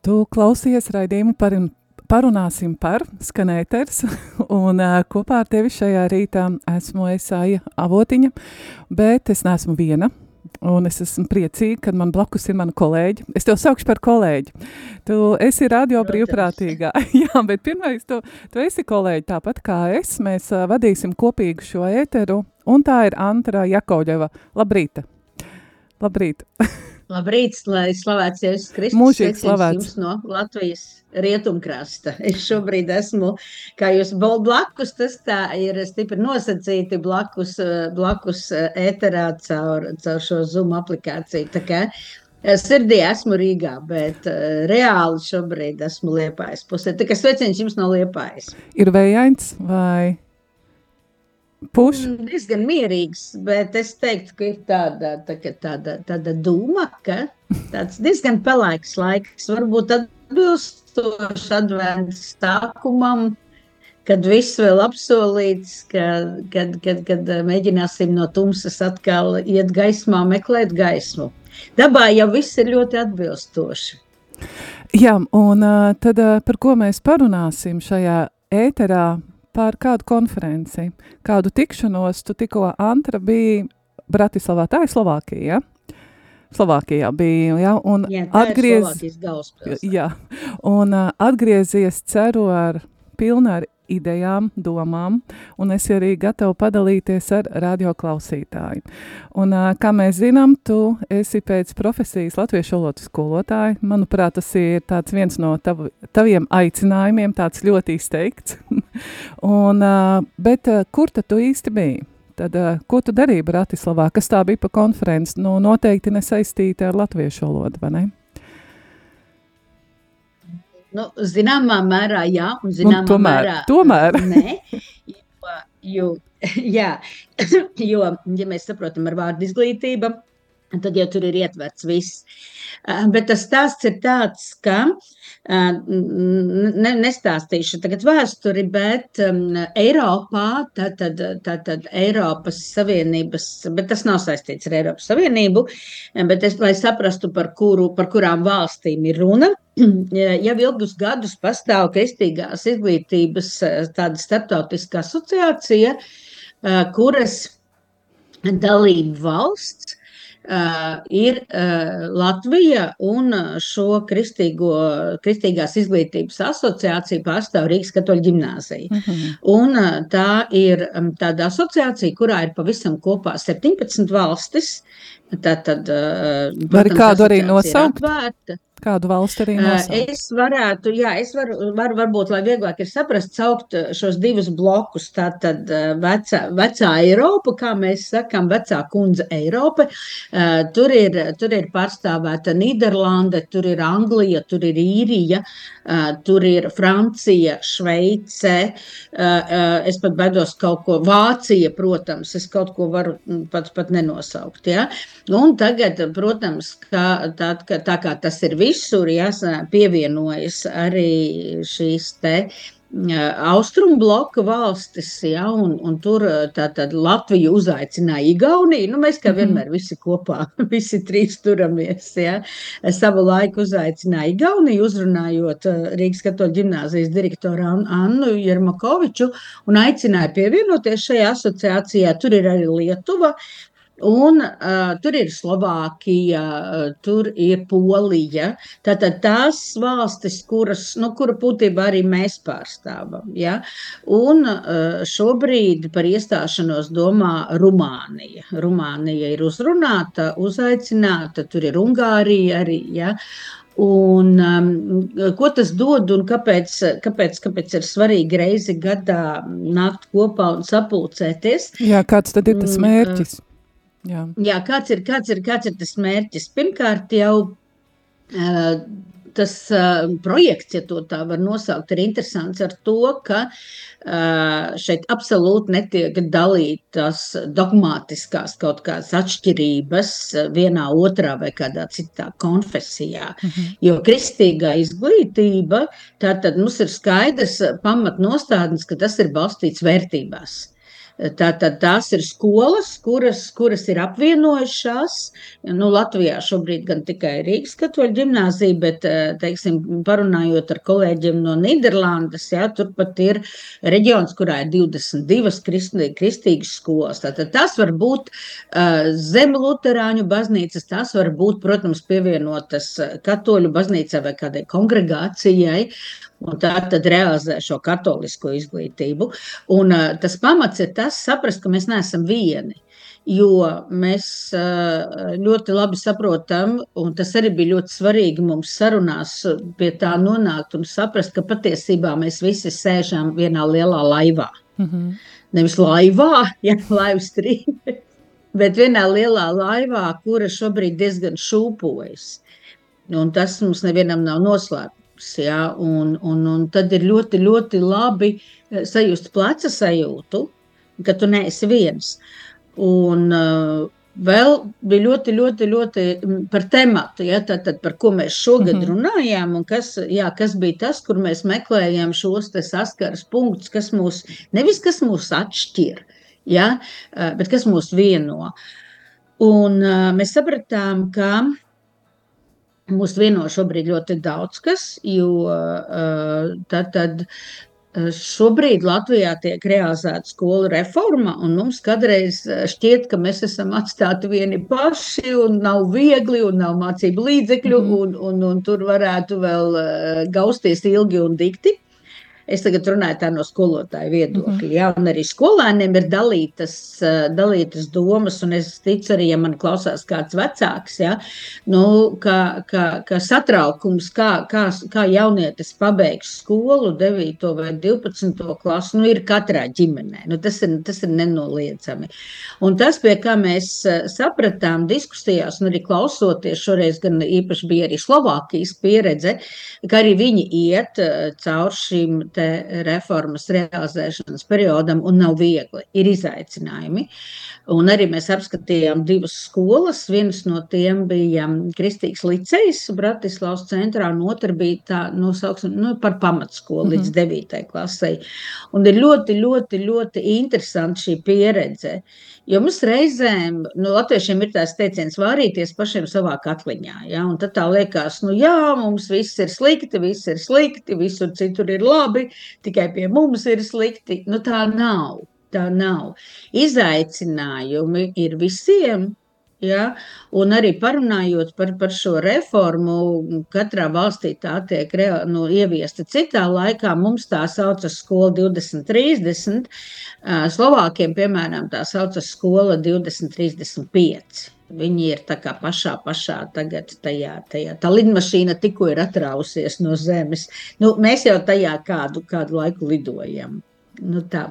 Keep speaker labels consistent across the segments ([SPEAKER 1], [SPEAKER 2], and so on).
[SPEAKER 1] Tu klausies raidījumu par, parunāsim par skanēters, un uh, kopā ar tevi šajā rītā esmu Esāja Avotiņa, bet es neesmu viena, un es esmu priecīga, kad man blakus ir mana kolēģi. Es tev saukšu par kolēģi. Tu esi radio brīvprātīgā. Jā, bet pirmais, tu, tu esi kolēģi tāpat kā es. Mēs uh, vadīsim kopīgu šo ēteru, un tā ir Antra Jakovļeva. Labrīta! Labrīt!
[SPEAKER 2] Labrīt, lai slavēts Jēzus Kristus.
[SPEAKER 1] Mūžīgi slavēts.
[SPEAKER 2] no Latvijas rietumkrasta. Es šobrīd esmu, kā jūs blakus, tas tā ir stipri nosacīti blakus, blakus ēterā caur, caur šo Zoom aplikāciju. Tā kā sirdī esmu Rīgā, bet uh, reāli šobrīd esmu Liepājas pusē. Kā sveiciens jums no Liepājas.
[SPEAKER 1] Ir vējains vai Puš?
[SPEAKER 2] Mm, diezgan mierīgs, bet es teiktu, ka ir tāda, tā, tāda, tāda doma, ka tāds diezgan pelēks laiks, varbūt atbilstoši adventas sākumam, kad viss vēl apsolīts, ka, kad, kad, kad mēģināsim no tumsas atkal iet gaismā, meklēt gaismu. Dabā jau viss ir ļoti atbilstoši.
[SPEAKER 1] Jā, un tad par ko mēs parunāsim šajā ēterā par kādu konferenci, kādu tikšanos. Tu tikko Antra bija Bratislavā, tā ir Slovākija. Ja? Slovākijā bija, ja, un
[SPEAKER 2] jā,
[SPEAKER 1] atgriez, jā, un uh, atgriezies ceru ar pilnu ar idejām, domām, un es arī gatavu padalīties ar radioklausītāju. Un, kā mēs zinām, tu esi pēc profesijas latviešu valodas skolotāja. Manuprāt, tas ir viens no tav, taviem aicinājumiem, tāds ļoti izteikts. un, bet kur tad tu īsti biji? Tad, ko tu darīji Bratislavā? Kas tā bija pa konferenci? Nu, noteikti nesaistīta ar latviešu valodu, vai ne?
[SPEAKER 2] Nu, zināmā mērā, jā, un zināmā
[SPEAKER 1] nu, tomēr,
[SPEAKER 2] mērā
[SPEAKER 1] tomēr.
[SPEAKER 2] nē. Jo, jo, jā, jo, ja mēs saprotam ar vārdu izglītība, tad jau tur ir ietverts viss. Bet tas stāsts ir tāds, ka ne, nestāstīšu tagad vēsturi, bet um, Eiropā, tātad, tātad Eiropas Savienības, bet tas nav saistīts ar Eiropas Savienību, bet es, lai saprastu, par, kuru, par kurām valstīm ir runa, jau ilgus gadus pastāv kristīgās izglītības tāda starptautiskā asociācija, kuras dalība valsts Uh, ir Latvija un šo kristīgo, kristīgās izglītības asociāciju pārstāv Rīgas katoļu ģimnāzija. Uh mhm. -huh. Un tā ir um, tāda asociācija, kurā ir pavisam kopā 17 valstis. Tātad,
[SPEAKER 1] Var kādu arī nosaukt? Atvērta. Kādu valstu arī nosaukt?
[SPEAKER 2] Es varētu, jā, es varu, varu varbūt, lai vieglāk ir saprast, saukt šos divus blokus. Tātad vecā, vecā Eiropa, kā mēs sakam, vecā kundze Eiropa. Tur ir, tur ir pārstāvēta Nīderlande, tur ir Anglija, tur ir Īrija, tur ir Francija, Šveice. Es pat baidos kaut ko, Vācija, protams, es kaut ko varu pat, pat nenosaukt. Ja? Un tagad, protams, kā, tā, tā kā tas ir viss, visur jāsaka, pievienojas arī šīs te austrumu bloka valstis, ja, un, un tur tātad Latviju uzaicināja Igauniju. Nu, mēs kā mhm. vienmēr visi kopā, visi trīs turamies, ja. Savu laiku uzaicināja Igauniju, uzrunājot Rīgas katoļu ģimnāzijas direktoru Annu Jermakoviču un aicināja pievienoties šajā asociācijā. Tur ir arī Lietuva, Un uh, tur ir Slovākija, uh, tur ir Polija. Tātad tās valstis, kuras, nu, kura būtībā arī mēs pārstāvam. Ja? Un uh, šobrīd par iestāšanos domā Rumānija. Rumānija ir uzrunāta, uzaicināta, tur ir Ungārija arī. Ja? Un, um, ko tas dod un kāpēc, kāpēc, kāpēc ir svarīgi reizi gadā nākt kopā un sapulcēties?
[SPEAKER 1] Jā, kāds tad ir tas mērķis? Un,
[SPEAKER 2] Jā. Jā, kāds, ir, kāds, ir, kāds ir tas mērķis? Pirmkārt, jau uh, tas uh, projekts, ja tā var nosaukt, ir interesants ar to, ka uh, šeit absolūti netiek dalītas dogmatiskās kaut kādas atšķirības vienā, otrā vai kādā citā konfesijā. Mm -hmm. Jo kristīgā izglītība, tā tad mums ir skaidrs pamatnostādnes, ka tas ir balstīts vērtībās. Tātad tās ir skolas, kuras, kuras ir apvienojušās. Nu, Latvijā šobrīd gan tikai Rīgas katoļu ģimnāzija, bet, eh, teiksim, parunājot ar kolēģiem no Nīderlandes, jā, turpat ir reģions, kurā ir 22 kristī, kristīgas skolas. Tātad tas var būt uh, zem luterāņu baznīcas, tas var būt, protams, pievienotas eh, katoļu baznīcai vai kādai kongregācijai un tā tad realizē šo katolisko izglītību. Un, uh, tas pamats ir tas, saprast, ka mēs neesam vieni. Jo mēs uh, ļoti labi saprotam, un tas arī bija ļoti svarīgi mums sarunās pie tā nonākt un saprast, ka patiesībā mēs visi sēžam vienā lielā laivā. Mm -hmm. Nevis laivā, ja laivas strīdē, bet vienā lielā laivā, kura šobrīd diezgan šūpojas. Un tas mums nevienam nav noslēpts darbs. Ja? Un, un, un tad ir ļoti, ļoti labi eh, sajust pleca sajūtu, ka tu neesi viens. Un, uh, Vēl bija ļoti, ļoti, ļoti mm, par tematu, ja, tad, tad, par ko mēs šogad mm -hmm. runājām, un kas, jā, kas bija tas, kur mēs meklējām šos saskares punktus, kas mūs, nevis kas mūs atšķir, ja, eh, bet kas mūs vieno. Un uh, mēs sapratām, ka Mūs vieno šobrīd ļoti daudz kas, jo uh, tad, tad uh, šobrīd Latvijā tiek realizēta skolu reforma, un mums kādreiz uh, šķiet, ka mēs esam atstāti vieni paši, un nav viegli, un nav mācību līdzekļu, mm un, un, un tur varētu vēl gausties ilgi un dikti. Es tagad runāju no skolotāja viedokļa. Mm -hmm. Jā, un arī skolēniem ir dalītas, eh, dalītas domas, un es ticu arī, ja man klausās kāds vecāks, ja, nu, ka, ka, ka satraukums, kā, kā, kā jaunietis pabeigs skolu, 9 vai 12 klasu, nu, ir katrā ģimenē. Nu, tas, ir, tas ir nenoliedzami. Un tas, pie kā mēs eh, sapratām diskusijās, un arī klausoties, šoreiz gan īpaši bija arī Slovākijas pieredze, ka arī viņi iet eh, caur šīm reformas realizēšanas periodam, un nav viegli. Ir izaicinājumi. Un arī mēs apskatījām divas skolas. Viens no tiem bija Kristīgs licejs Bratislavas centrā, un otra bija tā, nosauksim, nu, par pamatskolu mm -hmm. līdz 9. klasei. Un ir ļoti, ļoti, ļoti interesanti šī pieredze. Jo mums reizēm, nu, latviešiem ir tās teiciens, vārīties pašiem savā katliņā. Ja? Un tad tā liekas, nu, jā, mums viss ir slikti, viss ir slikti, visur citur ir labi, tikai pie mums ir slikti. Nu, tā nav. Tā nav. Izaicinājumi ir visiem, Ja? Un arī parunājot par, par šo reformu, katrā valstī tā tiek nu, ieviesta citā laikā. Mums tā saucas skola 2030, Slovākiem, piemēram, tā saucas skola 2035. Viņi ir tā kā pašā, pašā tagad tajā, tajā. Tā lidmašīna tikko ir atrausies no zemes. Nu, mēs jau tajā kādu, kādu laiku lidojam. Nu, tā.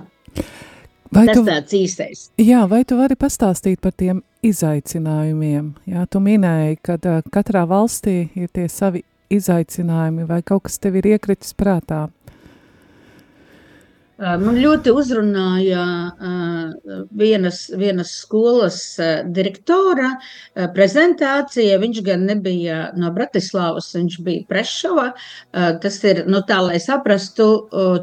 [SPEAKER 2] Vai Tas tu, tāds īstais.
[SPEAKER 1] Jā, vai tu vari pastāstīt par tiem izaicinājumiem? Jā, tu minēji, ka uh, katrā valstī ir tie savi izaicinājumi, vai kaut kas tev ir iekritis prātā?
[SPEAKER 2] Man ļoti uzrunāja vienas, vienas skolas direktora prezentācija. Viņš gan nebija no Bratislavas, viņš bija Prešova. Tas ir, nu tā, lai saprastu,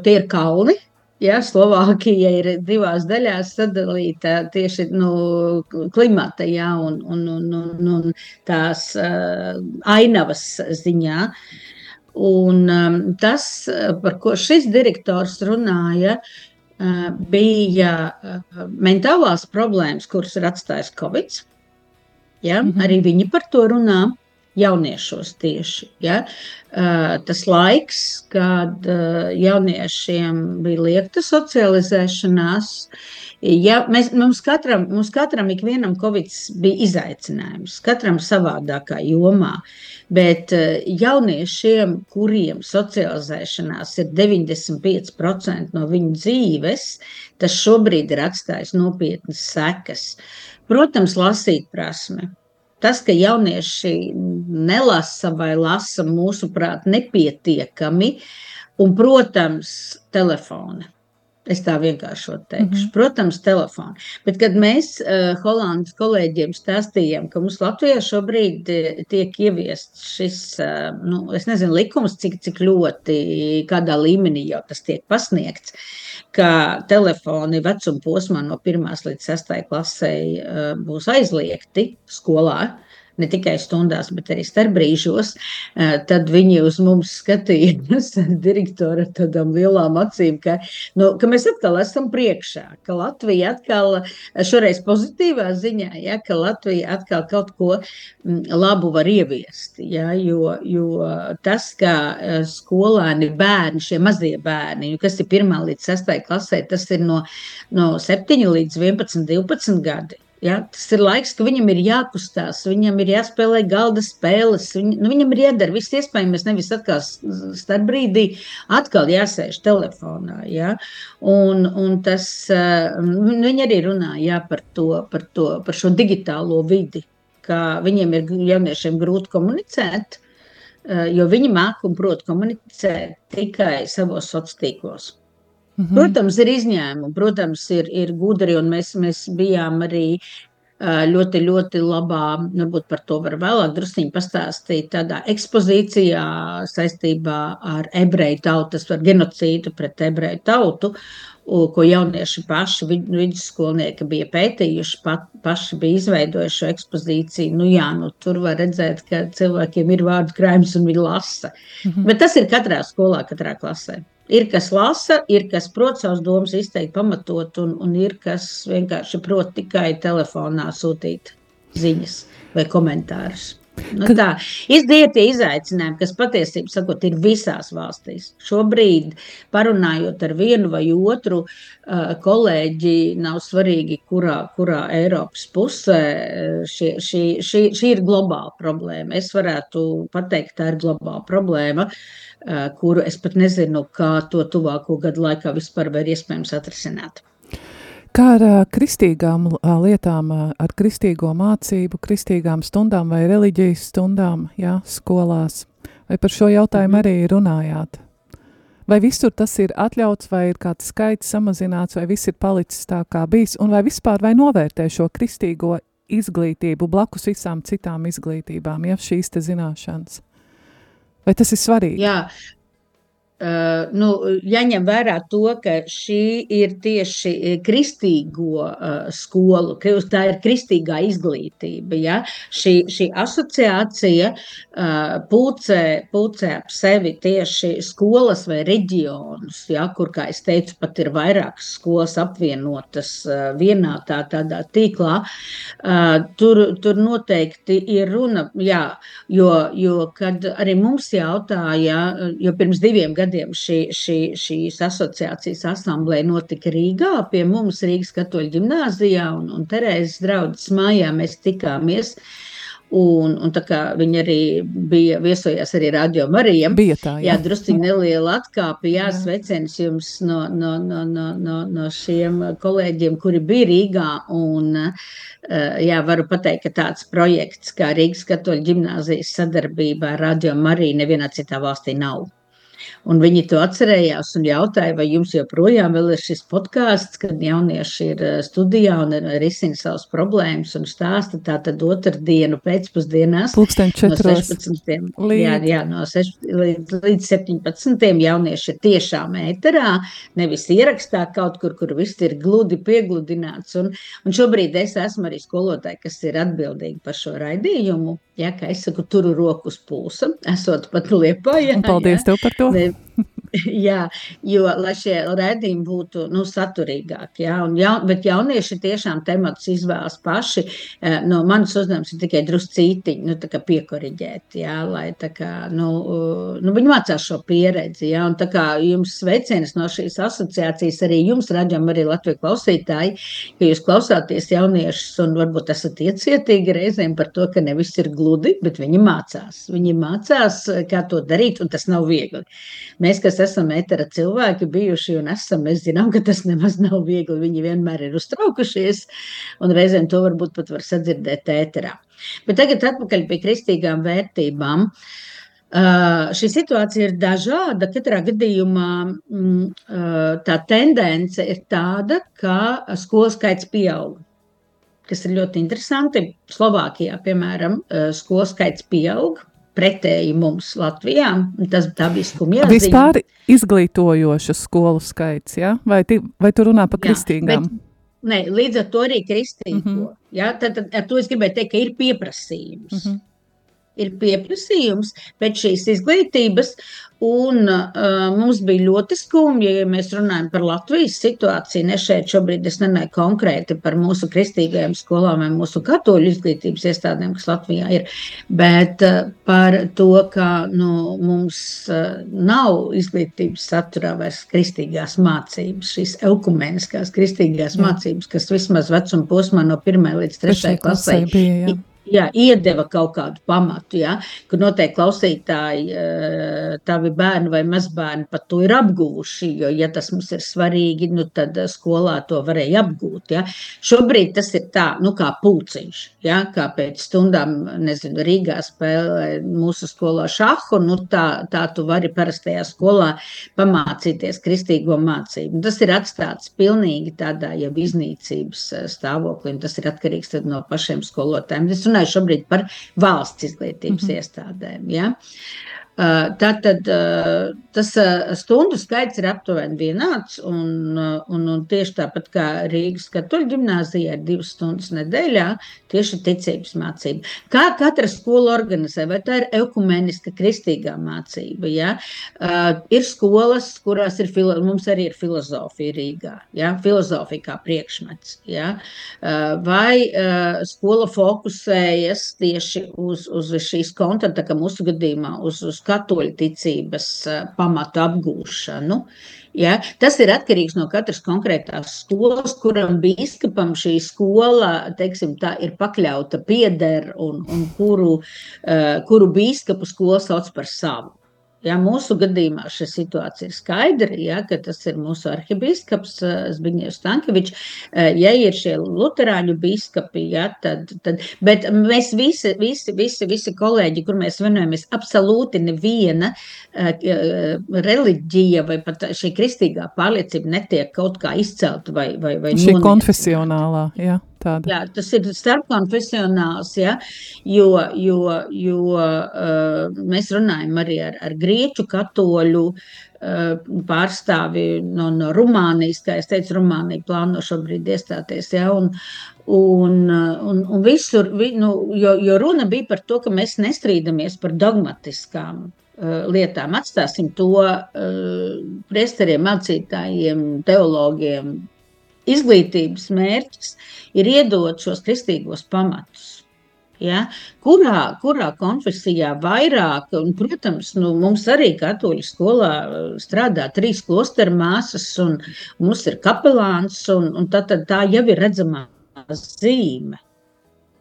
[SPEAKER 2] tie ir kalni, Ja, Slovākija ir divās daļās sadalīta tieši nu, klimata ja, un, un, un, un, un tās uh, ainavas ziņā. Un, um, tas, par ko šis direktors runāja, uh, bija uh, mentālās problēmas, kuras ir atstājis Covid. Ja, mm -hmm. Arī viņi par to runā jauniešos tieši. Ja? Tas laiks, kad jauniešiem bija liekta socializēšanās, ja mēs, mums katram, mums katram ikvienam Covid bija izaicinājums, katram savādākā jomā. Bet jauniešiem, kuriem socializēšanās ir 95% no viņu dzīves, tas šobrīd ir atstājis nopietnas sekas. Protams, lasīt prasme, tas, ka jaunieši nelasa vai lasa, mūsuprāt, nepietiekami, un, protams, telefoni. Es tā vienkārši teikšu. Mm -hmm. Protams, telefonu. Bet, kad mēs uh, Holandas kolēģiem stāstījām, ka mums Latvijā šobrīd uh, tiek ieviests šis, uh, nu, es nezinu, likums, cik, cik ļoti, kādā līmenī jau tas tiek pasniegts, ka telefoni vecuma posmā no 1 līdz 6 klasē uh, būs aizliegti skolā. Uh, ne tikai stundās, bet arī starpbrīžos, tad viņi uz mums skatījās, direktori ar tādām lielām acīm, ka, nu, ka mēs atkal esam priekšā, ka Latvija atkal, šoreiz pozitīvā ziņā, ja, ka Latvija atkal kaut ko labu var ieviest, ja, jo, jo tas, ka skolēni bērni, šie mazie bērni, kas ir pirmā līdz sastai klasē, tas ir no, no 7 līdz 11, 12 gadi. Ja, tas ir laiks, ka viņam ir jākustās, viņam ir jāspēlē galda spēles, viņ, nu, viņam ir jādara viss iespējamais, nevis atkal starp brīdī atkal jāsēž telefonā. Ja? Un, un tas, viņi arī runā jā, par, to, par, to, par šo digitālo vidi, ka viņiem ir jauniešiem grūti komunicēt, jo viņi māk un prot komunicēt tikai savos sociālos tīklos. Mm -hmm. Protams, ir izņēmumi, protams, ir, ir gudri, un mēs, mēs bijām arī ļoti, ļoti labā, varbūt par to var vēlāk druskuļi pastāstīt, tādā ekspozīcijā saistībā ar ebreju tautas, ar genocīdu pret ebreju tautu, ko jaunieši paši, vidusskolnieki bija pētījuši, pat, paši bija izveidojuši šo ekspozīciju. Nu, jā, nu, tur var redzēt, ka cilvēkiem ir vārdu krājums un viņi lasa. Mm -hmm. Bet tas ir katrā skolā, katrā klasē. Ir kas lasa, ir kas prot savus domas izteikt, pamatot, un, un ir kas vienkārši prot tikai telefonā sūtīt ziņas vai komentārus. Nu tā, ir tie izaicinājumi, kas patiesībā sakot, ir visās valstīs. Šobrīd, parunājot ar vienu vai otru kolēģi, nav svarīgi, kurā, kurā Eiropas pusē šie, šī, šī, šī ir globāla problēma. Es varētu pateikt, tā ir globāla problēma. Kuru es pat nezinu, kā to tuvāko gadu laikā vispār var iespējams atrisināt.
[SPEAKER 1] Kā ar uh, kristīgām uh, lietām, uh, ar kristīgo mācību, kristīgām stundām vai reliģijas stundām, jā, skolās? Vai par šo jautājumu mm -hmm. arī runājāt? Vai visur tas ir atļauts, vai ir kāds skaits samazināts, vai viss ir palicis tā kā bijis, un vai vispār vai novērtē šo kristīgo izglītību blakus visām citām izglītībām, ja šīs te zināšanas? Vai tas ir svarīgi?
[SPEAKER 2] Jā, Uh, nu, jaņem vērā to, ka šī ir tieši kristīgo uh, skolu, tā ir kristīgā izglītība. Ja? Šī, šī asociācija uh, pūcē, pūcē ap sevi tieši skolas vai reģionus, ja? kur, kā es teicu, pat ir vairākas skolas apvienotas uh, vienā tā, tādā tīklā. Uh, tur, tur noteikti ir runa, jā, jo, jo kad arī mums jautāja, jo pirms diviem gadiem gadiem šī, šī, šīs asociācijas asamblēja notika Rīgā pie mums Rīgas katoļu ģimnāzijā un, un Terēzes draudzes mājā mēs tikāmies. Un, un tā kā viņi arī bija viesojās arī Radio Marijam.
[SPEAKER 1] Bija tā, jā.
[SPEAKER 2] Jā, drusciņ neliela atkāpe, jā, jā. sveiciens jums no, no, no, no, no, no šiem kolēģiem, kuri bija Rīgā. Un, jā, varu pateikt, ka tāds projekts kā Rīgas katoļu ģimnāzijas sadarbībā ar Radio Mariju nevienā citā valstī nav. Un viņi to atcerējās un jautāja, vai jums joprojām ir šis podkāsts, kad jaunieši ir eh, studijā un risina savas problēmas un stāsta. Tā tad otrdienu pēcpusdienās
[SPEAKER 1] no 16.
[SPEAKER 2] Līdz. Jā, jā, no 6, līdz, līdz 17. jaunieši ir tiešām ēterā, nevis ierakstā kaut kur, kur viss ir gludi piegludināts. Un, un šobrīd es esmu arī skolotāji, kas ir atbildīgi par šo raidījumu. Ja, kā es saku, turu roku uz pulsa, esot pat liepā. Jā,
[SPEAKER 1] paldies jā. tev par to. Ne,
[SPEAKER 2] jā, jo, lai šie redzējumi būtu nu, saturīgāki. Jā, ja, bet jaunieši tiešām tematus izvēlas paši. Eh, no manas uzdevums ir tikai druscītiņi nu, piekoriģēt, jā, lai kā, nu, nu, viņi mācās šo pieredzi. Jā, un tā kā jums sveiciens no šīs asociācijas arī jums raģam arī Latviju klausītāji, ka jūs klausāties jauniešus un varbūt esat iecietīgi reizēm par to, ka nevis ir gludi, bet viņi mācās. Viņi mācās, kā to darīt, un tas nav viegli. Mēs, kas esam etera cilvēki bijuši un esam. Mēs zinām, ka tas nemaz nav viegli. Viņi vienmēr ir uztraukušies, un reizēm to varbūt pat var sadzirdēt ēterā. Bet tagad atpakaļ pie kristīgām vērtībām. Uh, šī situācija ir dažāda. Katrā gadījumā mm, uh, tā tendence ir tāda, ka skolu skaits pieaug. Kas ir ļoti interesanti. Slovākijā, piemēram, uh, skolu skaits pieaug pretēji mums Latvijā. Tas tā bija skumja.
[SPEAKER 1] Vispār izglītojošu skolu skaits, ja? vai, ti, vai tu runā par kristīgām? Jā, bet,
[SPEAKER 2] ne, līdz ar to arī kristīgo. Mm -hmm. ja? tad, tad ar to es gribēju teikt, ka ir pieprasījums. Mm -hmm ir pieprasījums pēc šīs izglītības. Un, uh, mums bija ļoti skumji, ja mēs runājam par Latvijas situāciju. Ne šeit šobrīd es nenāju konkrēti par mūsu kristīgajām skolām vai mūsu katoļu izglītības iestādēm, kas Latvijā ir, bet uh, par to, ka nu, mums uh, nav izglītības saturā vairs kristīgās mācības, šīs ekumeniskās kristīgās jā. mācības, kas vismaz vecuma posmā no 1 līdz 3 klasē bija. Jā jā, iedeva kaut kādu pamatu, jā, kur noteikti klausītāji, eh, tavi bērni vai mazbērni pat to ir apguvuši, jo, ja tas mums ir svarīgi, nu, tad eh, skolā to varēja apgūt. Jā. Šobrīd tas ir tā, nu, kā pūciņš, jā, kā pēc stundām, nezinu, Rīgā spēlē mūsu skolā šahu, nu, tā, tā tu vari parastajā skolā pamācīties kristīgo mācību. Tas ir atstāts pilnīgi tādā jau iznīcības eh, stāvoklī, un tas ir atkarīgs no pašiem skolotājiem. Es runāju šobrīd par valsts izglītības mm -hmm. iestādēm. Ja? Tātad tas stundu skaits ir aptuveni vienāds, un, un, un tieši tāpat kā Rīgas katoļu ģimnāzijā ir divas stundas nedēļā, tieši ticības mācība. Kā katra skola organizē, vai tā ir ekumeniska kristīgā mācība, ja? Ir skolas, kurās ir, filo, mums arī ir filozofija Rīgā, ja? filozofija kā priekšmets, ja? vai skola fokusējas tieši uz, uz šīs konta, tā kā mūsu gadījumā, uz, uz katoļu ticības eh, pamatu apgūšanu. Ja? Tas ir atkarīgs no katras konkrētās skolas, kuram biskupam šī skola teiksim, tā, ir pakļauta pieder un, un kuru, uh, kuru biskupu skola sauc par savu. Ja, mūsu gadījumā šī situācija ir skaidra, ja, ka tas ir mūsu arhibīskaps eh, Zbigņevs Stankevičs. Eh, ja ir šie luterāņu biskupi, ja, tad, tad, bet mēs visi, visi, visi, visi kolēģi, kur mēs vienojamies, absolūti neviena uh, reliģija vai pat šī kristīgā pārliecība netiek kaut kā izcelta vai, vai, vai
[SPEAKER 1] šī konfesionālā, jā. Tāda.
[SPEAKER 2] Jā, tas ir starpkonfesionāls, ja, jo, jo, jo uh, mēs runājam arī ar, ar grieķu katoļu uh, pārstāvi no, no Rumānijas, kā es teicu, Rumānija plāno šobrīd iestāties, ja, un, un, un, un visur, vi, nu, jo, jo runa bija par to, ka mēs nestrīdamies par dogmatiskām uh, lietām, atstāsim to uh, priesteriem, mācītājiem, teologiem, izglītības mērķis ir iedot šos kristīgos pamatus. Ja? Kurā, kurā konfesijā vairāk, un, protams, nu, mums arī katoļu skolā uh, strādā trīs klosteru māsas, un mums ir kapelāns, un, un tā, tā, tā jau ir redzamā zīme.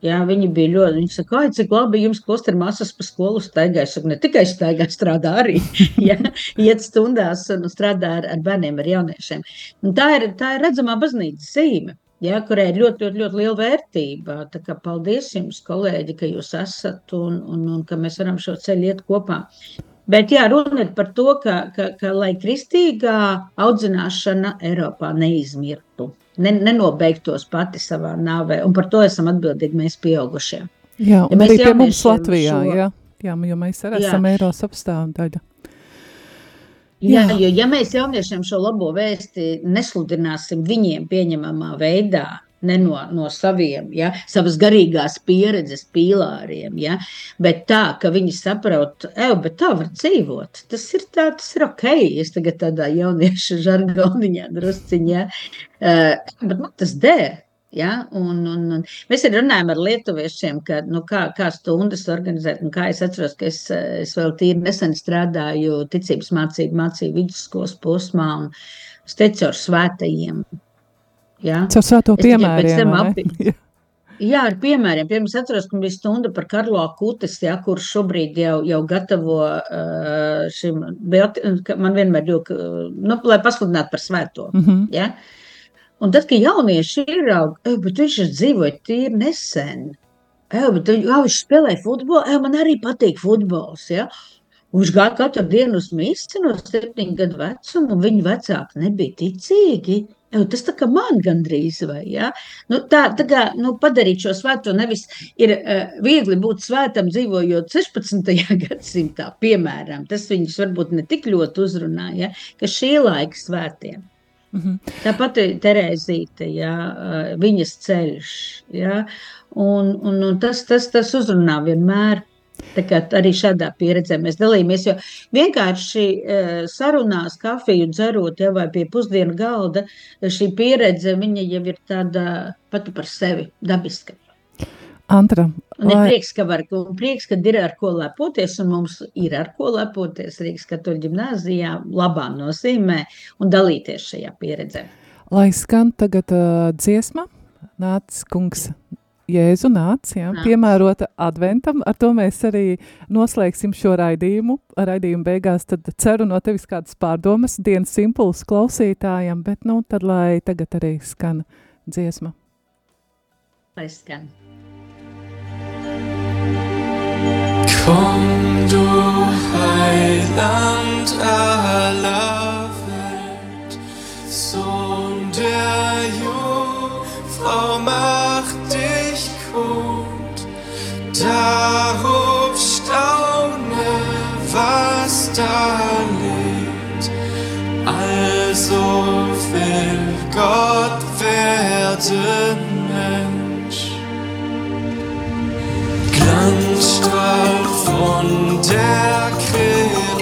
[SPEAKER 2] Jā, viņi bija ļoti. Viņi saka, ka cik labi jums klosterā māsas pa skolu staigā. Es saku, ne tikai staigā, strādā arī. ja, iet stundās un strādā ar, ar bērniem, ar jauniešiem. Un tā ir, tā ir redzamā baznīcas zīme. Ja, kurai ir ļoti, ļoti, ļoti liela vērtība. Tā kā paldies jums, kolēģi, ka jūs esat un, un, un ka mēs varam šo ceļu iet kopā. Bet jā, runa ir par to, ka, ka, ka lai kristīgā audzināšana Eiropā neizmirtu ne, nenobeigtos pati savā nāvē. Un par to esam atbildīgi mēs pieaugušie.
[SPEAKER 1] Jā, un ja arī pie mums Latvijā, šo... jā, jā, jo mēs arī jā. esam Eiros apstāvdaļa.
[SPEAKER 2] Jā, jā, jo ja mēs jauniešiem šo labo vēsti nesludināsim viņiem pieņemamā veidā, ne no, no saviem, ja, savas garīgās pieredzes pīlāriem, ja, bet tā, ka viņi saprot, ej, bet tā var dzīvot. Tas ir tā, tas ir ok, es tagad tādā jauniešu žargoniņā drusciņā, uh, bet man tas der. Ja? Un, un, un mēs arī runājam ar lietuviešiem, ka, nu, kā, kā stundas organizēt. Kā es atceros, ka es, es vēl tīri nesen strādāju ticības mācību, mācību vidusskolas posmā un es teicu ar svētajiem
[SPEAKER 1] Ja? Caur svēto piemēriem.
[SPEAKER 2] Jā, ar piemēriem. Pirms atceros, ka bija stunda par Karlo Kutis, ja, kurš šobrīd jau, jau gatavo uh, šim, man vienmēr ļoti, nu, lai pasludinātu par svēto. Mm -hmm. ja. Un tad, kad jaunieši ir, bet viņš ir dzīvojis tīri nesen, Eju, bet jā, viņš spēlē futbolu, Eju, man arī patīk futbols. Ja? Viņš gāja katru dienu uz misiju no septiņu gadu vecuma, un viņa vecāki nebija ticīgi. Nu, tas tā kā man gandrīz vai, ja? nu, tā, tā kā, nu, padarīt šo svēto nevis ir uh, viegli būt svētam dzīvojot 16. gadsimtā, piemēram, tas viņus varbūt ne tik ļoti uzrunā, ja? ka šī laika svētiem. Mm -hmm. Tāpat Terēzīte, ja, uh, viņas ceļš, ja, un, un, un tas, tas, tas uzrunā vienmēr. Arī šādā pieredzē mēs dalījāmies. Jo vienkārši uh, sarunās, kafiju dzerot, ja, vai pie pusdienu galda, šī pieredze jau ir tāda pati par sevi dabiska.
[SPEAKER 1] Antra,
[SPEAKER 2] un ir prieks, ka, var, prieks, ka ir ar ko lepoties, un mums ir ar ko lepoties Rīgas katoļu ģimnāzijā, labā nozīmē, un dalīties šajā pieredzē.
[SPEAKER 1] Lai skan tagad uh, dziesma, nāc kungs Jēzu nāc, jā, nāc. piemērota adventam. Ar to mēs arī noslēgsim šo raidījumu. Raidījuma beigās tad ceru no tevis kādas pārdomas dienas impulsu klausītājam, bet nu tad lai tagad arī skan dziesma.
[SPEAKER 2] Lai skan.
[SPEAKER 3] Komm, du Heiland aller Welt, Sohn der Jungfrau, mach Darum staune, was da liegt. Also will Gott werden Mensch. Glanzstrahl von der Krippe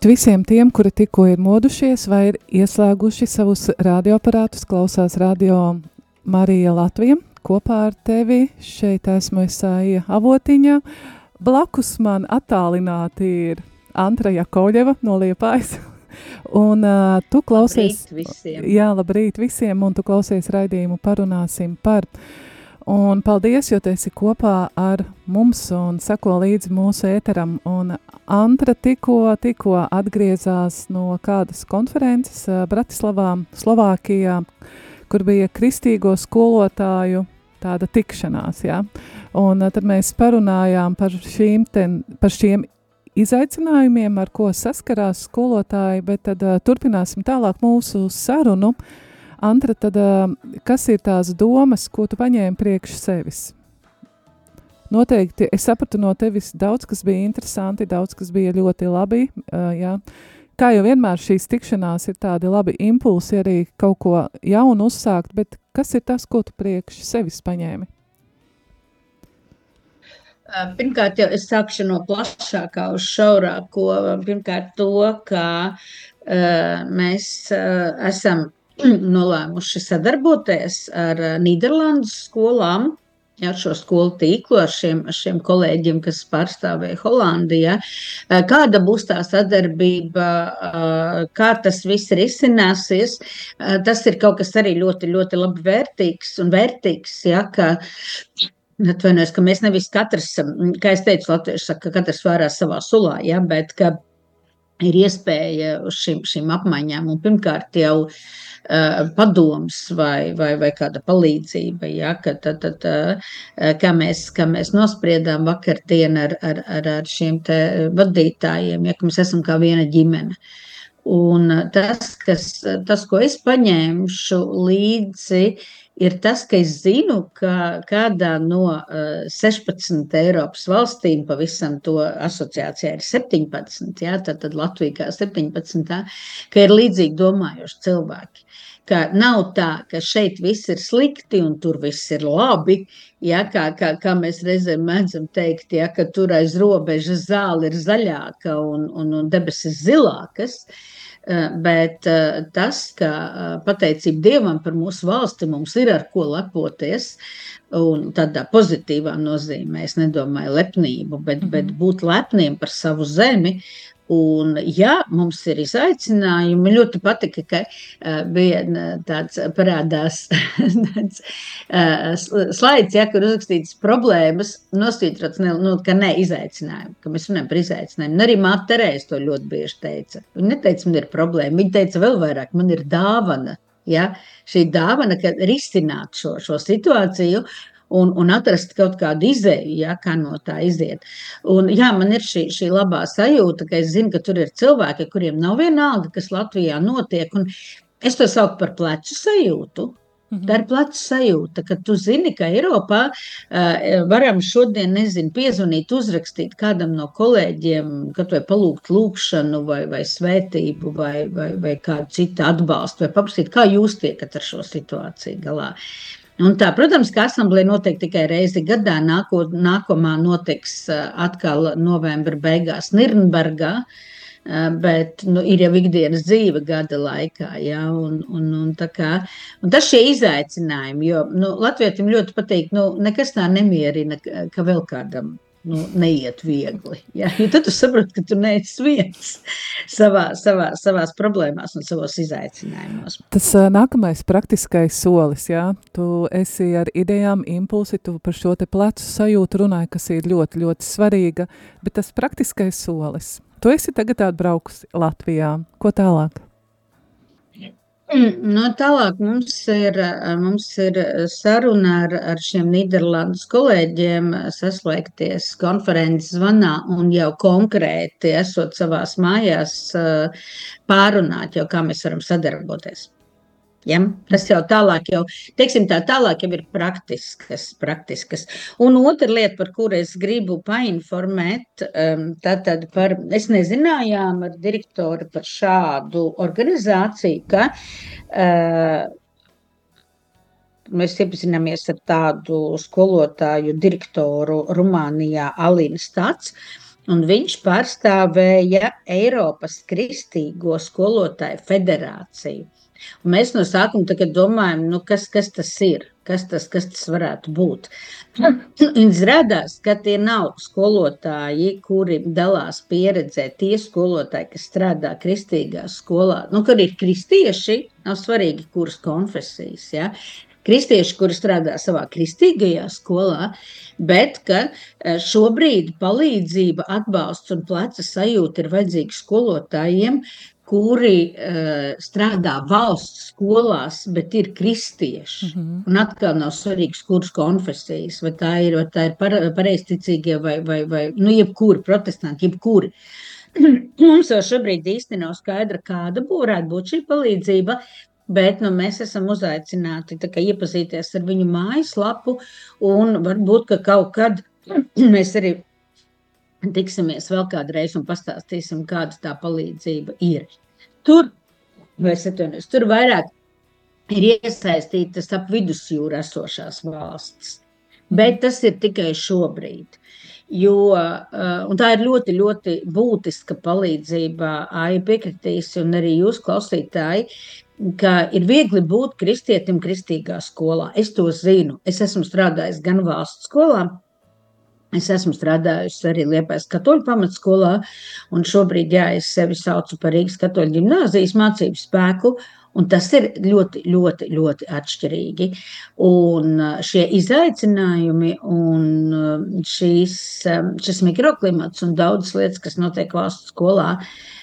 [SPEAKER 1] Labrīt visiem tiem, kuri tikko ir modušies vai ir ieslēguši savus radioaparātus, klausās radio Marija Latvija. Kopā ar tevi šeit esmu Esāija Avotiņa. Blakus man attālināti ir Antra Jakovļeva no Liepājas. Un uh, tu klausies...
[SPEAKER 2] Labrīt visiem.
[SPEAKER 1] Jā, labrīt visiem, un tu klausies raidījumu parunāsim par. Un paldies, jo tu esi kopā ar mums un seko līdzi mūsu ēteram. Un Antra tikko, tikko atgriezās no kādas konferences uh, Bratislavā, Slovākijā, kur bija kristīgo skolotāju tāda tikšanās, jā. Un uh, tad mēs parunājām par šīm, ten, par šiem izaicinājumiem, ar ko saskarās skolotāji, bet tad uh, turpināsim tālāk mūsu sarunu. Antra, tad kas ir tās domas, ko tu paņēmi priekš sevis? Noteikti, es sapratu no tevis daudz, kas bija interesanti, daudz, kas bija ļoti labi, jā. Kā jau vienmēr šīs tikšanās ir tādi labi impulsi arī kaut ko jaunu uzsākt, bet kas ir tas, ko tu priekš sevis paņēmi?
[SPEAKER 2] Pirmkārt, jau es sākšu no plašākā uz šaurāko. Pirmkārt, to, ka uh, mēs uh, esam nolēmuši sadarboties ar uh, Nīderlandes skolām, ar šo skolu tīklu, ar šiem, šiem kolēģiem, kas pārstāvēja Holandijā. Uh, Kāda būs tā sadarbība, uh, kā tas viss risināsies, tas ir kaut kas arī ļoti, ļoti labi vērtīgs un vērtīgs, ja, ka Atvainojos, ka mēs nevis katrs, mm, kā es teicu, latvieši saka, ka katrs vārās savā sulā, ja, bet ka ir iespēja uz šīm, šīm apmaiņām un pirmkārt jau uh, padoms vai, vai, vai kāda palīdzība, ja, ka tad, tad, uh, kā, mēs, kā mēs nospriedām vakardien ar, ar, ar, ar šiem vadītājiem, ja, ka mēs esam kā viena ģimene. Un tas, kas, tas, ko es paņēmušu līdzi, ir tas, ka es zinu, ka kādā no uh, 16 Eiropas valstīm, pavisam to asociācijā ir 17, jā, tad, tad Latvija kā 17, ka ir līdzīgi domājoši cilvēki. Ka nav tā, ka šeit viss ir slikti un tur viss ir labi. Ja, kā, kā, kā mēs reizēm mēdzam teikt, ja, ka tur aiz robežas zāle ir zaļāka un, un, un debesis zilākas. Uh, Bet tas, ka pateicība Dievam par mūsu valsti mums ir ar ko lepoties, un tādā pozitīvā nozīmē, es nedomāju lepnību, bet, bet būt lepniem par savu zemi, Un, ja mums ir izaicinājumi, ļoti patika, ka uh, bija tāds parādās tāds, uh, slaids, ja, kur uzrakstīts problēmas, nosvītrots, nu, ka ne izaicinājumi, ka mēs runājam par izaicinājumiem. Un arī māte Terēs to ļoti bieži teica. Viņa neteica, man ir problēma, viņa teica vēl vairāk, man ir dāvana. Ja, šī dāvana, ka risināt šo, šo situāciju, un, un atrast kaut kādu izēju, ja, kā no tā iziet. Un, jā, man ir šī, šī labā sajūta, ka es zinu, ka tur ir cilvēki, kuriem nav vienalga, kas Latvijā notiek. Es to saucu par plecu sajūtu.
[SPEAKER 1] Mhm.
[SPEAKER 2] Tā ir pleca sajūta, ka tu zini, ka Eiropā uh, varam šodien, nezinu, piezvanīt, uzrakstīt kādam no kolēģiem, kad vai palūgt lūgšanu, vai, vai svētību, vai, vai, vai kādu citu atbalstu, vai paprasīt, kā jūs tiekat ar šo situāciju galā. Un tā, protams, ka asamblēja notiek tikai reizi gadā. Nāko, nākamā notiks atkal novembra beigās Nirnbergā. Bet nu, ir jau ikdienas dzīve gada laikā. Ja, un, un, un, kā, un tas ir izaicinājumi, jo nu, Latvijam ļoti patīk, nu, nekas tā nemierina, ka, ka vēl kādam nu, neiet viegli. Ja? Jo tad tu saproti, ka tu neesi viens savā, savā, savās problēmās un savos izaicinājumos.
[SPEAKER 1] Tas uh, nākamais praktiskais solis, jā, tu esi ar idejām, impulsi, tu par šo te plecu sajūtu runāji, kas ir ļoti, ļoti svarīga, bet tas praktiskais solis. Tu esi tagad atbraukusi Latvijā. Ko tālāk?
[SPEAKER 2] No tālāk mums ir, mums ir saruna ar, ar šiem Nīderlandes kolēģiem saslēgties konferences zvanā un jau konkrēti esot savās mājās pārunāt, jau kā mēs varam sadarboties. Ja? Tas jau tālāk, jau, teiksim, tā tālāk jau ir praktiskas, praktiskas. Un otra lieta, par kuru es gribu painformēt, um, tātad par, es nezinājām ar direktoru par šādu organizāciju, ka uh, mēs iepazināmies ar tādu skolotāju direktoru Rumānijā, Alīnu Stats. un viņš pārstāvēja Eiropas Kristīgo skolotāju federāciju. Un mēs no sākuma domājam, nu, kas, kas tas ir, kas tas, kas tas varētu būt. Izrādās, ka tie nav skolotāji, kuri dalās pieredzē, tie skolotāji, kas strādā kristīgā skolā, nu, kur ir kristieši, nav svarīgi, kuras konfesijas, ja? kristieši, kuri strādā savā kristīgajā skolā, bet ka eh, šobrīd palīdzība, atbalsts un pleca sajūta ir vajadzīga skolotājiem, kuri uh, strādā valsts skolās, bet ir kristieši. Mm -hmm. Un atkal nav svarīgs, kuras konfesijas, vai tā ir, vai tā ir par, pareizticīgie vai, vai, vai nu, jebkuri protestanti, jebkuri. Mums jau šobrīd īsti nav skaidra, kāda varētu būt šī palīdzība, bet nu, mēs esam uzaicināti kā, iepazīties ar viņu mājaslapu, un varbūt ka kaut kad mēs arī tiksimies vēl kādreiz un pastāstīsim, kāda tā palīdzība ir. Tur, atvainojos, tur vairāk ir iesaistītas ap vidusjūru esošās valstis. Bet tas ir tikai šobrīd. Jo, uh, tā ir ļoti, ļoti būtiska palīdzība. Aija piekritīs, un arī jūs, klausītāji, ka ir viegli būt kristietim kristīgā skolā. Es to zinu. Es esmu strādājis gan valsts skolā, Es esmu strādājusi arī Liepais katoļu pamatskolā, un šobrīd, jā, es sevi saucu par Rīgas katoļu ģimnāzijas mācību spēku, un tas ir ļoti, ļoti, ļoti atšķirīgi. Un uh, šie izaicinājumi un uh, šīs, um, šis mikroklimats un daudzas lietas, kas notiek valsts skolā, Eh,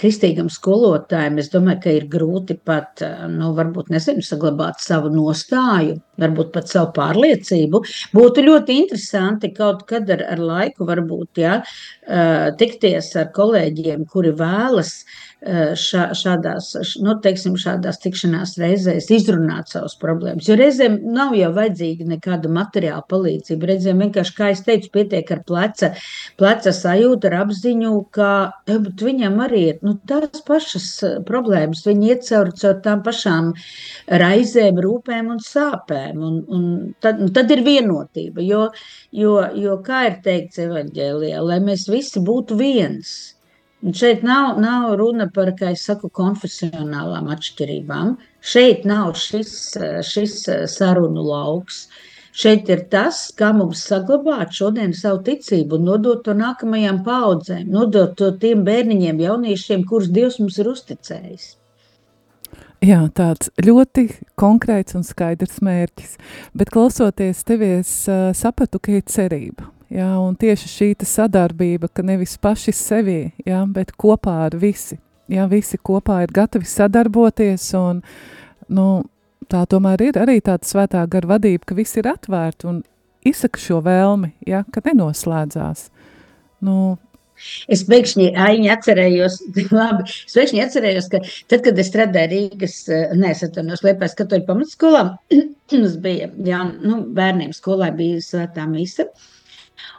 [SPEAKER 2] kristīgam skolotājam, es domāju, ka ir grūti pat, eh, nu, varbūt, nezinu, saglabāt savu nostāju, varbūt pat savu pārliecību. Būtu ļoti interesanti kaut kad ar, ar laiku, varbūt, ja, eh, tikties ar kolēģiem, kuri vēlas šā, šādās, nu, teiksim, šādās tikšanās reizēs izrunāt savas problēmas. Jo reizēm nav jau vajadzīga nekāda materiāla palīdzība. Reizēm vienkārši, kā es teicu, pietiek ar pleca, pleca sajūtu, ar apziņu, ka viņam arī ir nu, tās pašas problēmas. Viņi iet cauri caur tām pašām raizēm, rūpēm un sāpēm. Un, un tad, un tad ir vienotība, jo, jo, jo kā ir teikts evaņģēlijā, lai mēs visi būtu viens. Un šeit nav, nav runa par, kā es saku, konfesionālām atšķirībām. Šeit nav šis, šis sarunu lauks. Šeit ir tas, kā mums saglabāt šodien savu ticību un nodot to nākamajām paudzēm, nodot to tiem bērniņiem, jauniešiem, kurus Dievs mums ir uzticējis.
[SPEAKER 1] Jā, tāds ļoti konkrēts un skaidrs mērķis. Bet klausoties tevies, sapratu, ka ir cerība. Jā, un tieši šī sadarbība, ka nevis paši sevi, jā, bet kopā ar visi. Jā, visi kopā ir gatavi sadarboties, un nu, tā tomēr ir arī tāda svētā gara vadība, ka visi ir atvērti un izsaka šo vēlmi, jā, ka nenoslēdzās. Nu,
[SPEAKER 2] Es pēkšņi atcerējos, labi, es pēkšņi atcerējos, ka tad, kad es strādāju Rīgas, nesatanos Liepais katoļu pamatskolā, mums bija, jā, nu, bērniem skolā bija svētā misa,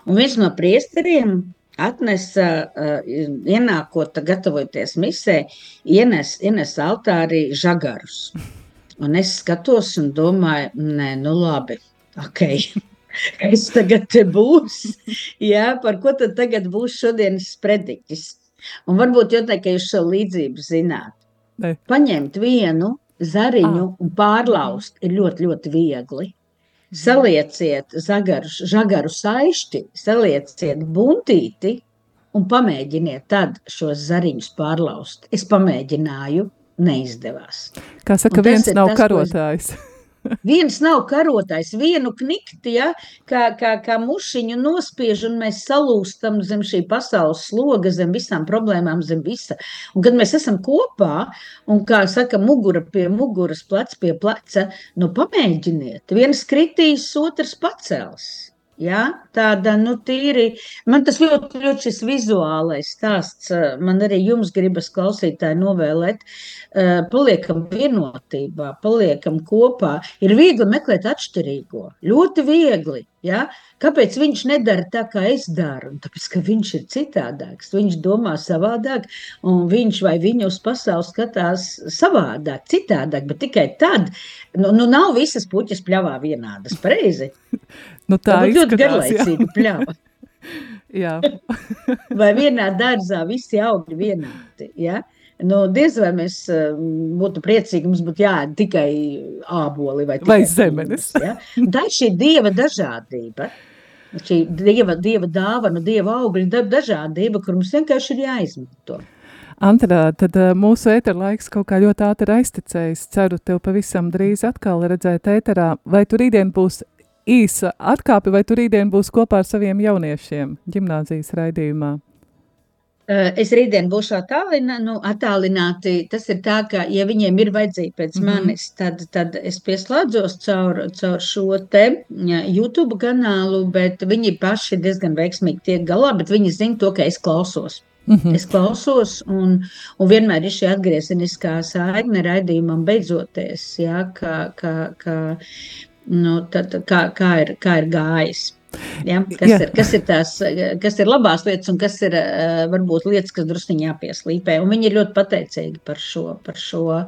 [SPEAKER 2] Un viens no priesteriem atnesa, uh, ienākot, gatavoties misē, ienes, ienes altārī žagarus. Un es skatos un domāju, nē, nu labi, ok. Kas tagad te būs? Jā, par ko tad tagad būs šodienas sprediķis? Un varbūt jau tā, ka jūs šo līdzību zināt. Ne. Paņemt vienu zariņu ah. un pārlaust ir ļoti, ļoti viegli. Salieciet zagaru, žagaru saišķi, salieciet buntīti un pamēģiniet tad šos zariņus pārlaust. Es pamēģināju, neizdevās.
[SPEAKER 1] Kā saka, viens nav tas, karotājs.
[SPEAKER 2] Viens nav karotājs, vienu knikti, ja, kā, kā, kā mušiņu nospiež, un mēs salūstam zem šī pasaules sloga, zem visām problēmām, zem visa. Un kad mēs esam kopā, un kā saka, mugura pie muguras, plec pie pleca, nu pamēģiniet. Viens kritīs, otrs pacels. Ja, tāda, nu, tīri, man tas ļoti, ļoti šis vizuālais stāsts, man arī jums gribas klausītāji novēlēt, paliekam vienotībā, paliekam kopā. Ir viegli meklēt atšķirīgo, ļoti viegli, ja, Kāpēc viņš nedara tā, kā es daru? Tāpēc, ka viņš ir citādāks, viņš domā savādāk, un viņš vai viņa uz pasauli skatās savādāk, citādāk. Bet tikai tad, nu, nu nav visas puķis pļavā vienādas, pareizi.
[SPEAKER 1] nu, tā
[SPEAKER 2] ir ļoti garlaicīga pļava.
[SPEAKER 1] Jā,
[SPEAKER 2] vai vienā dārzā visi augļi vienādi. Ja? Nu, diez vai mēs uh, būtu priecīgi, mums būtu jāēd tikai āboli vai,
[SPEAKER 1] Vai zemenes.
[SPEAKER 2] Ja? Tā ir šī dieva dažādība. Šī dieva, dieva dāvana, dieva augļu da- dažādība, kur mums vienkārši ir jāizmanto.
[SPEAKER 1] Antrā, tad uh, mūsu ētera laiks kaut kā ļoti ātri aiztecējis. Ceru tev pavisam drīz atkal redzēt ēterā. Vai tu rītdien būs īsa atkāpe, vai tu rītdien būs kopā ar saviem jauniešiem ģimnāzijas raidījumā?
[SPEAKER 2] Uh, Es rītdien būšu attālinā, nu, attālināti. Tas ir tā, ka, ja viņiem ir vajadzīgi pēc mm -hmm. manis, tad, tad es pieslēdzos caur, caur šo te YouTube kanālu, bet viņi paši diezgan veiksmīgi tiek galā, bet viņi zina to, ka es klausos.
[SPEAKER 1] Mhm.
[SPEAKER 2] Es klausos, un, un vienmēr ir šī atgriezeniskā saikne raidījumam beidzoties, ja, ka, ka, ka, nu, tad, kā, kā, ir, kā ir gājis. Ja, kas,
[SPEAKER 1] Jā.
[SPEAKER 2] ir, kas, ir tās, kas ir labās lietas un kas ir eh, varbūt lietas, kas druskuļi jāpieslīpē. Un viņi ir ļoti pateicīgi par šo. Par šo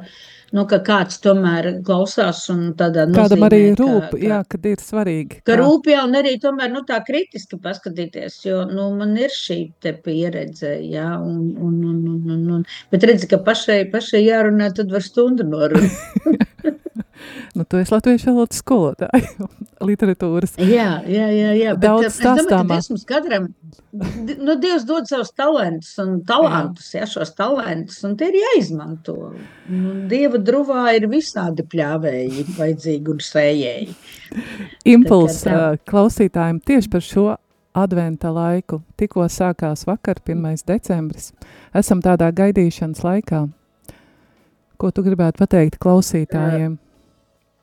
[SPEAKER 2] nu, ka kāds tomēr klausās un tādā
[SPEAKER 1] Kādam arī
[SPEAKER 2] nozīmē,
[SPEAKER 1] rūp,
[SPEAKER 2] ka,
[SPEAKER 1] jā, kad ir svarīgi.
[SPEAKER 2] Ka rūp jau un arī tomēr nu, tā kritiski paskatīties, jo nu, man ir šī te pieredze, jā, un, un, un, un, un, un. bet redzi, ka pašai, pašai jārunā, tad var stundu norunāt.
[SPEAKER 1] Nu, tu esi latviešu valodas skolotāja, literatūras.
[SPEAKER 2] Jā, jā, jā. jā. bet,
[SPEAKER 1] Daudz
[SPEAKER 2] eh, es domāju, ka
[SPEAKER 1] stāstāmā.
[SPEAKER 2] Katram, nu, Dievs dod savus talantus un talantus, jā, šos talantus, un tie ir jāizmanto. Nu, Dieva druvā ir visādi pļāvēji, vajadzīgi un sējēji.
[SPEAKER 1] Impuls
[SPEAKER 2] Tā tā.
[SPEAKER 1] uh, klausītājiem tieši par šo adventa laiku. Tikko sākās vakar, 1. decembris. Esam tādā gaidīšanas laikā. Ko tu gribētu pateikt klausītājiem?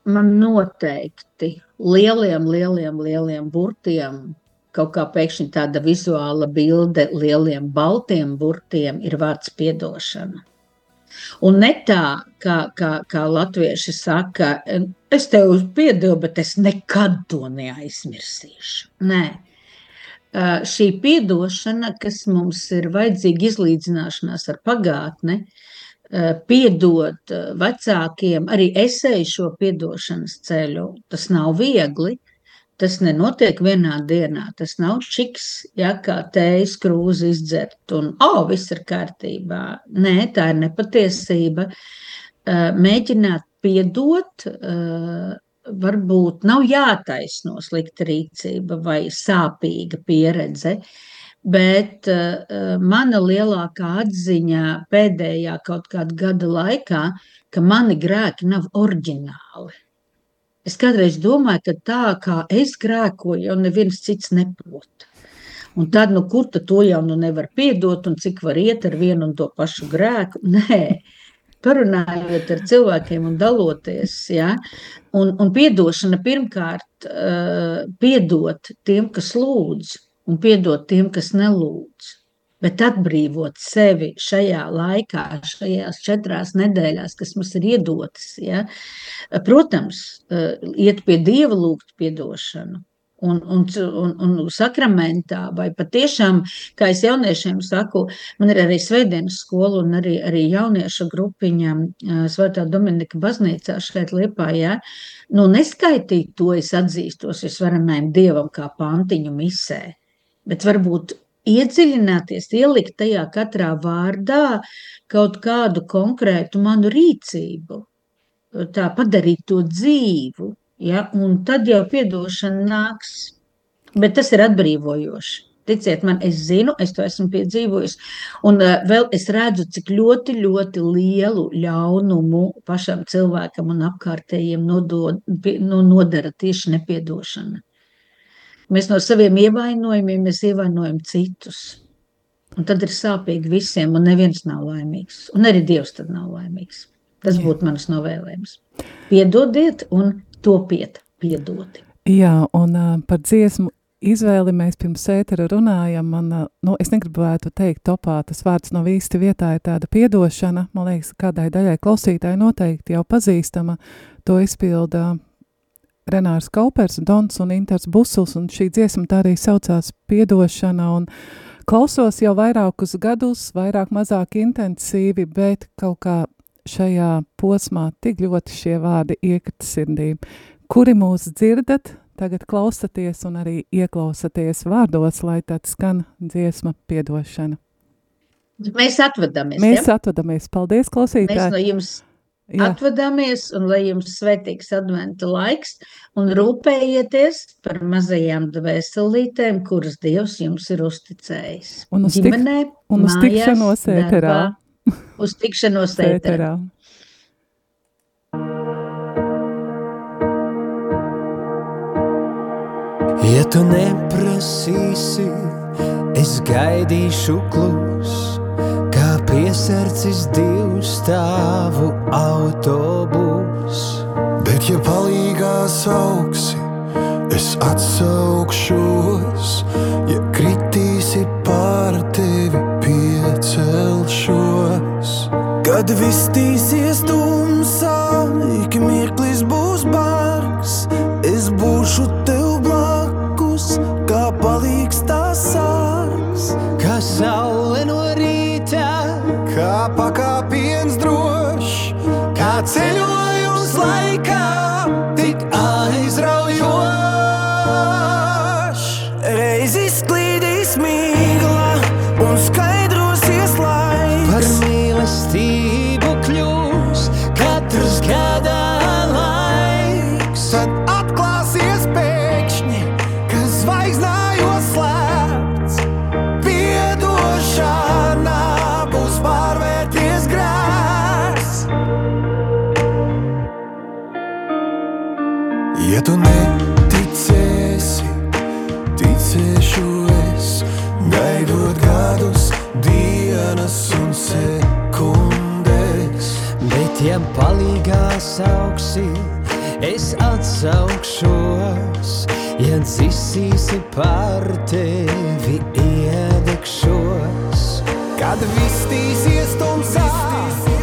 [SPEAKER 2] Man noteikti lieliem, lieliem, lieliem burtiem, kaut kā pēkšņi tāda vizuāla bilde lieliem baltiem burtiem ir vārds piedošana. Un ne tā, kā, kā, kā latvieši saka, es tev piedevu, bet es nekad to neaizmirsīšu. Nē. Šī piedošana, kas mums ir vajadzīga izlīdzināšanās ar pagātni, piedot uh, vecākiem, arī es eju šo piedošanas ceļu. Tas nav viegli. Tas nenotiek vienā dienā. Tas nav čiks, ja kā tējas krūzi izdzert un, oh, viss ir kārtībā. Nē, tā ir nepatiesība. Uh, Mēģināt piedot, uh, varbūt nav jātaisno slikta rīcība vai sāpīga pieredze, bet uh, mana lielākā atziņa pēdējā kaut kāda gada laikā, ka mani grēki nav oriģināli. Es kādreiz domāju, ka tā kā es grēkoju, jau neviens cits neprot. Un tad, nu, kur to jau nu nevar piedot, un cik var iet ar vienu un to pašu grēku? Nē, parunājot ar cilvēkiem un daloties. Ja? Un, un piedošana pirmkārt, uh, piedot tiem, kas lūdz, un piedot tiem, kas nelūdz. Bet atbrīvot sevi šajā laikā, šajās četrās nedēļās, kas mums ir iedotas, ja? protams, uh, iet pie dieva lūgt piedošanu. Un, un, un, un sakramentā, vai patiešām, kā es jauniešiem saku, man ir arī svētdienas skola un arī, arī jauniešu grupiņa ā, Svētā Dominika baznīcā šeit Liepā, ja, nu neskaitīt to es atzīstos visvarenajam Dievam kā pantiņu misē, bet varbūt iedziļināties, ielikt tajā katrā vārdā kaut kādu konkrētu manu rīcību, tā padarīt to dzīvu, ja, un tad jau piedošana nāks. Bet tas ir atbrīvojoši. Ticiet man, es zinu, es to esmu piedzīvojis. Un uh, vēl es redzu, cik ļoti, ļoti lielu ļaunumu pašam cilvēkam un apkārtējiem nodod, nu, nodara tieši nepiedošana. Mēs no saviem ievainojumiem mēs ievainojam citus. Un tad ir sāpīgi visiem, un neviens nav laimīgs. Un arī Dievs tad nav laimīgs. Tas
[SPEAKER 1] Jā.
[SPEAKER 2] būtu mans novēlējums. Piedodiet un topiet piedoti.
[SPEAKER 1] Jā, un uh, par dziesmu izvēli mēs pirms ētera runājam. Man, nu, es negribētu teikt, topā tas vārds nav īsti vietā, ir tāda piedošana. Man liekas, kādai daļai klausītāji noteikti jau pazīstama. To izpilda Renārs Kaupers, Dons un Inters Busls, un šī dziesma tā arī saucās piedošana. Un klausos jau vairākus gadus, vairāk mazāk intensīvi, bet kaut kā šajā posmā tik ļoti šie vārdi iekrita sirdī. Kuri mūs dzirdat, tagad klausaties un arī ieklausaties vārdos, lai tad skan dziesma piedošana.
[SPEAKER 2] Mēs atvadāmies.
[SPEAKER 1] Mēs
[SPEAKER 2] ja?
[SPEAKER 1] atvadamies. Paldies,
[SPEAKER 2] Mēs no
[SPEAKER 1] klausītāji!
[SPEAKER 2] jums
[SPEAKER 1] Jā,
[SPEAKER 2] atvadāmies un lai jums svētīgs adventa laiks un rūpējieties par mazajām dvēselītēm, kuras Dievs jums ir uzticējis.
[SPEAKER 1] Un uz tik-
[SPEAKER 2] Ģimenē,
[SPEAKER 1] un uz
[SPEAKER 2] mājās,
[SPEAKER 1] tikšanos ēterā.
[SPEAKER 2] Uz tikšanos ēterā.
[SPEAKER 3] Ja tu neprasīsi, es gaidīšu klus, kā piesardzis divu stāvu autobus.
[SPEAKER 4] Bet, ja palīgā sauksi, es atsaukšos, ja kritīsi pār tevi piecelšos. Kad viss tīsies tumsā, ik mirklis būs kā ceļojums Ja
[SPEAKER 3] palīgā sauksi, es atsaukšos, ja dzisīsi par tevi iedegšos.
[SPEAKER 4] Kad viss tīsies tumsā, tik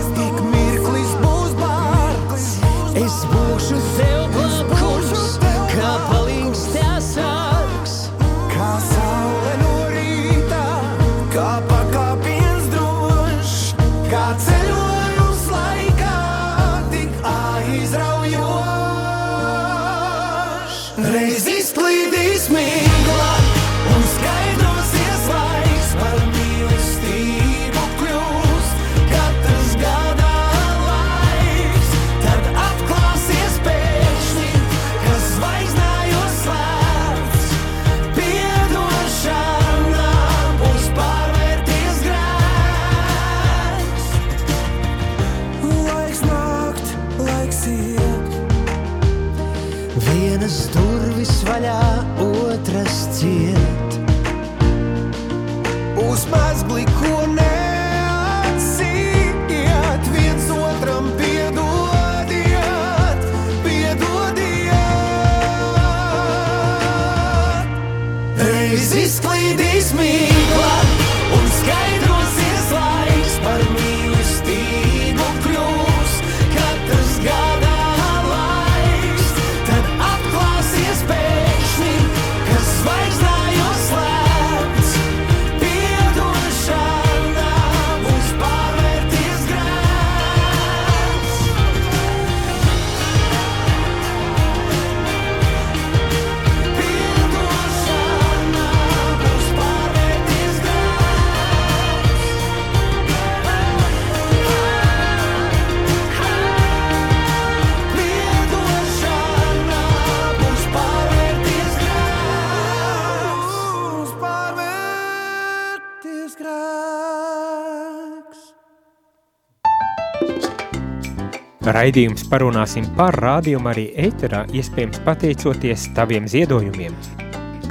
[SPEAKER 5] Raidījums parunāsim par rādījumu arī ēterā, iespējams pateicoties taviem ziedojumiem.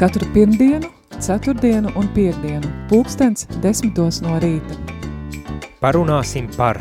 [SPEAKER 1] Katru pirmdienu, ceturtdienu un piekdienu, pulkstens desmitos no rīta.
[SPEAKER 5] Parunāsim par